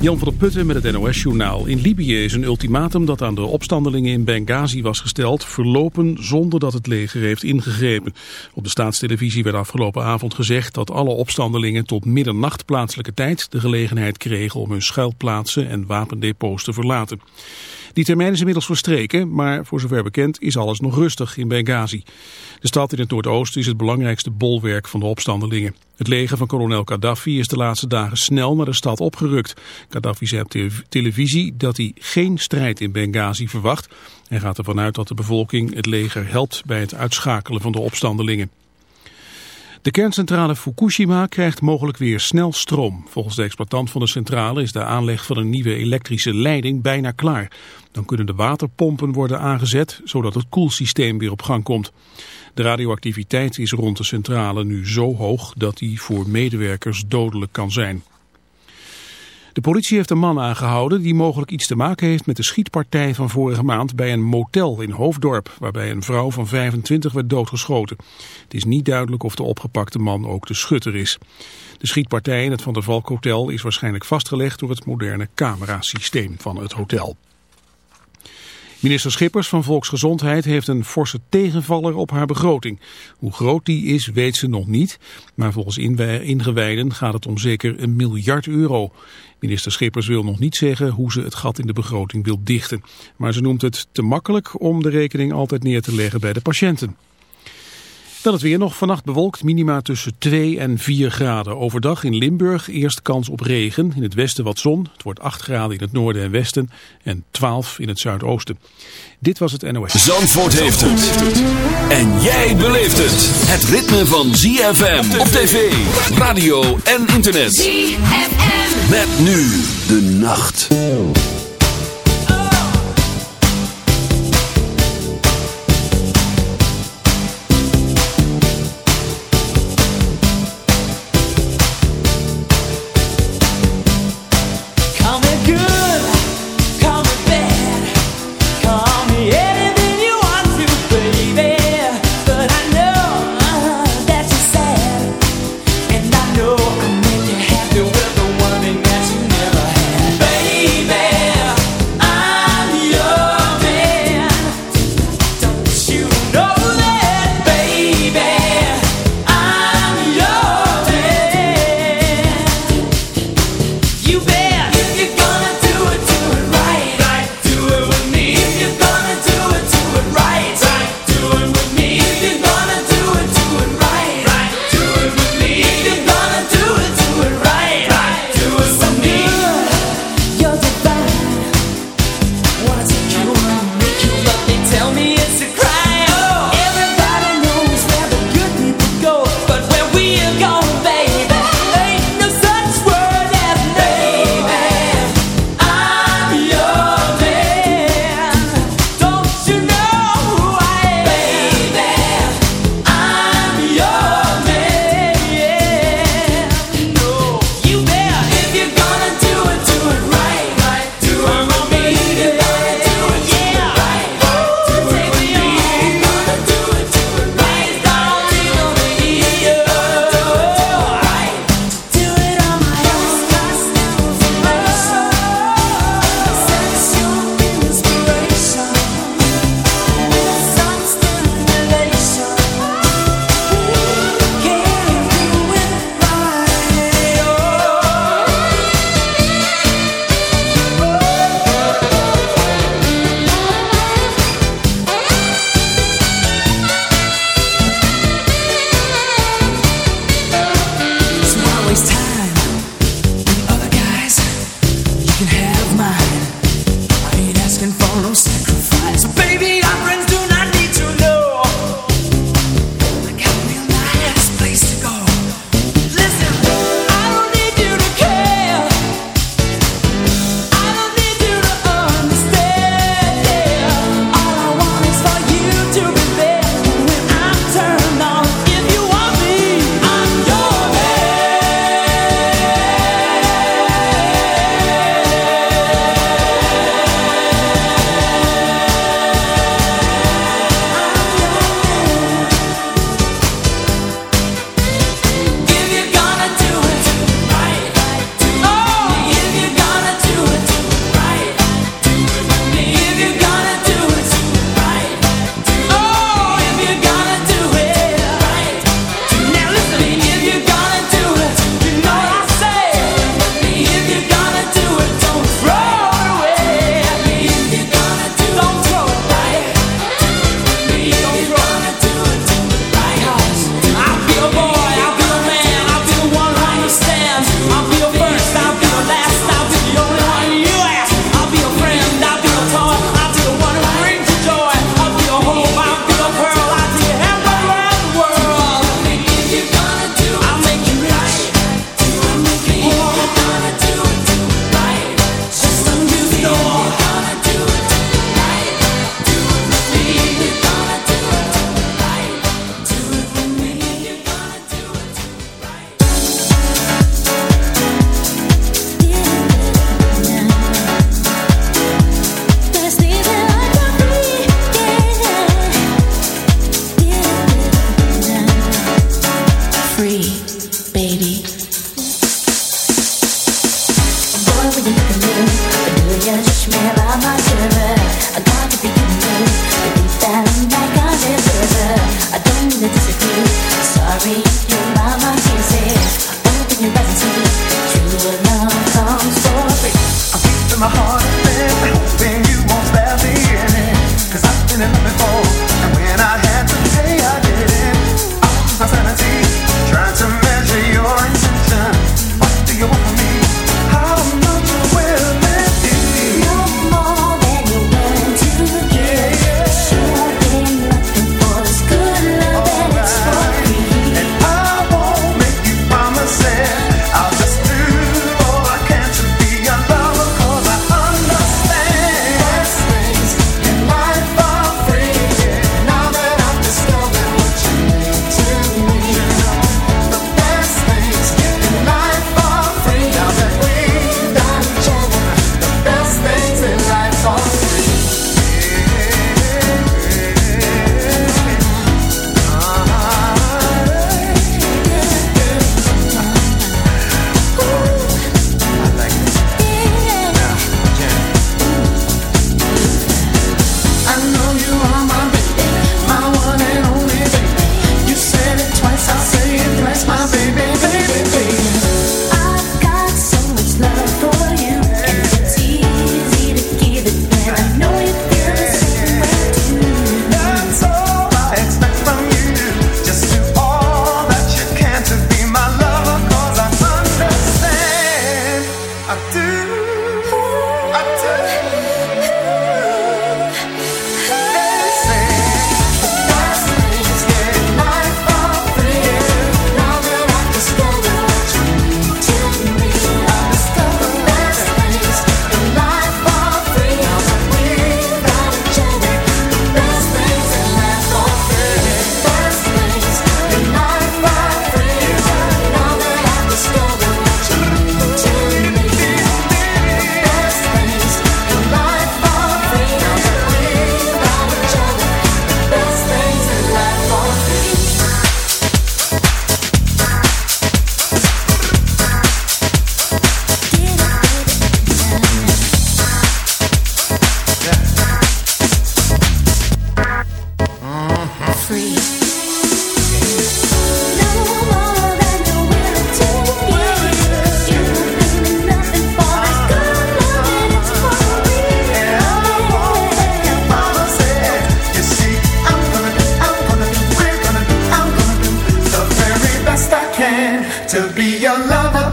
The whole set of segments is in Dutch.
Jan van der Putten met het NOS-journaal. In Libië is een ultimatum dat aan de opstandelingen in Benghazi was gesteld... verlopen zonder dat het leger heeft ingegrepen. Op de staatstelevisie werd afgelopen avond gezegd... dat alle opstandelingen tot middernacht plaatselijke tijd... de gelegenheid kregen om hun schuilplaatsen en wapendepots te verlaten. Die termijn is inmiddels verstreken, maar voor zover bekend is alles nog rustig in Benghazi. De stad in het noordoosten is het belangrijkste bolwerk van de opstandelingen. Het leger van kolonel Gaddafi is de laatste dagen snel naar de stad opgerukt. Gaddafi zei op televisie dat hij geen strijd in Benghazi verwacht. en gaat ervan uit dat de bevolking het leger helpt bij het uitschakelen van de opstandelingen. De kerncentrale Fukushima krijgt mogelijk weer snel stroom. Volgens de exploitant van de centrale is de aanleg van een nieuwe elektrische leiding bijna klaar. Dan kunnen de waterpompen worden aangezet, zodat het koelsysteem weer op gang komt. De radioactiviteit is rond de centrale nu zo hoog dat die voor medewerkers dodelijk kan zijn. De politie heeft een man aangehouden die mogelijk iets te maken heeft met de schietpartij van vorige maand bij een motel in Hoofddorp, waarbij een vrouw van 25 werd doodgeschoten. Het is niet duidelijk of de opgepakte man ook de schutter is. De schietpartij in het Van der Valk Hotel is waarschijnlijk vastgelegd door het moderne camerasysteem van het hotel. Minister Schippers van Volksgezondheid heeft een forse tegenvaller op haar begroting. Hoe groot die is weet ze nog niet, maar volgens ingewijden gaat het om zeker een miljard euro. Minister Schippers wil nog niet zeggen hoe ze het gat in de begroting wil dichten. Maar ze noemt het te makkelijk om de rekening altijd neer te leggen bij de patiënten. Dan het weer nog. Vannacht bewolkt minima tussen 2 en 4 graden. Overdag in Limburg eerst kans op regen. In het westen wat zon. Het wordt 8 graden in het noorden en westen. En 12 in het zuidoosten. Dit was het NOS. Zandvoort heeft het. En jij beleeft het. Het ritme van ZFM op tv, radio en internet. ZFM. Met nu de nacht.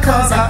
cause I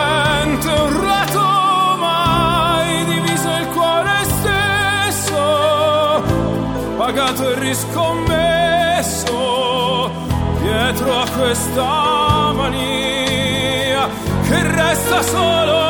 niente un rato mai diviso il cuore stesso pagato e riscommesso dietro a questa mania che resta solo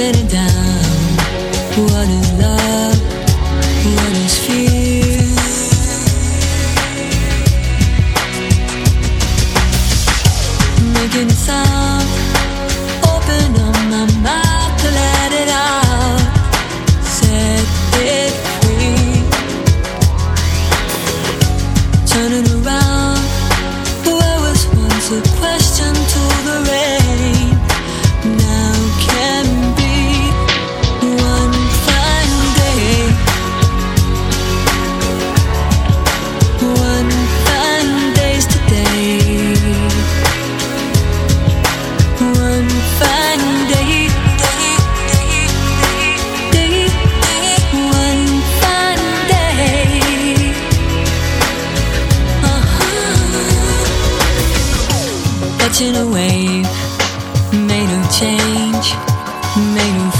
couldn't In a wave, made of change, made of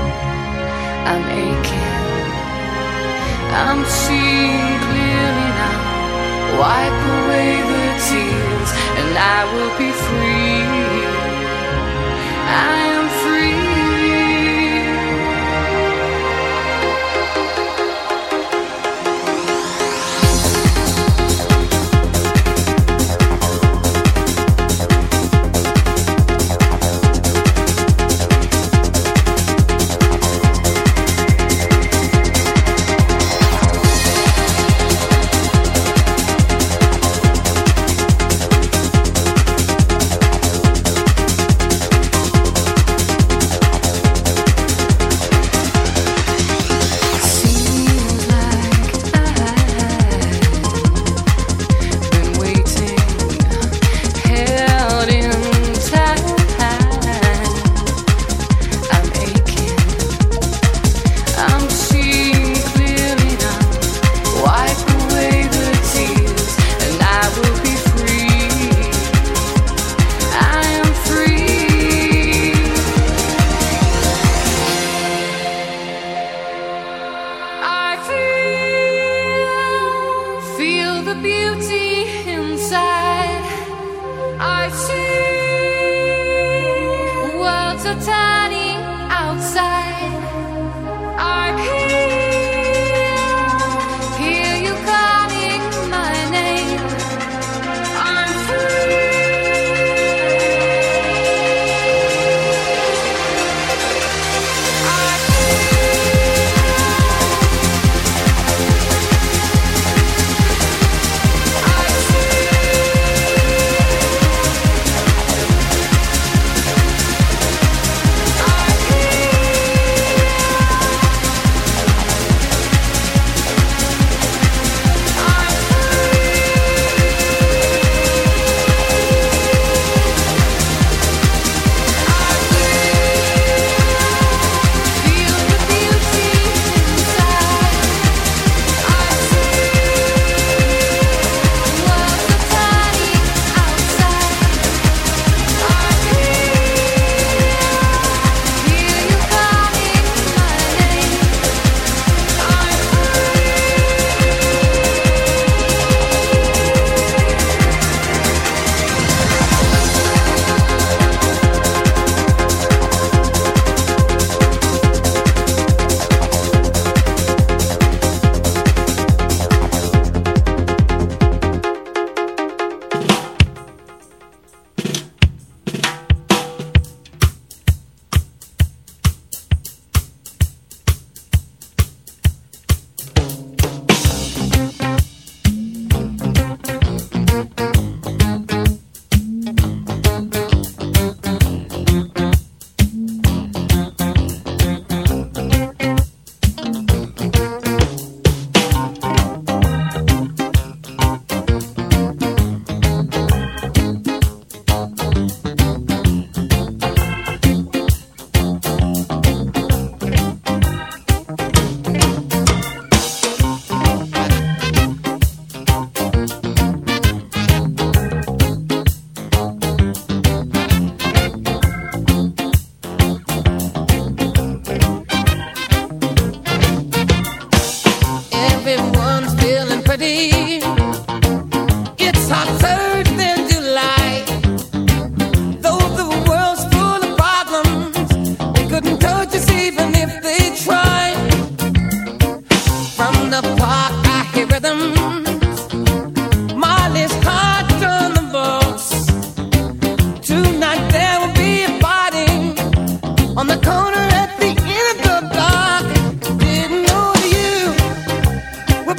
I'm aching. I'm seeing clearly now. Wipe away the tears, and I will be free. I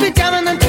be jamming until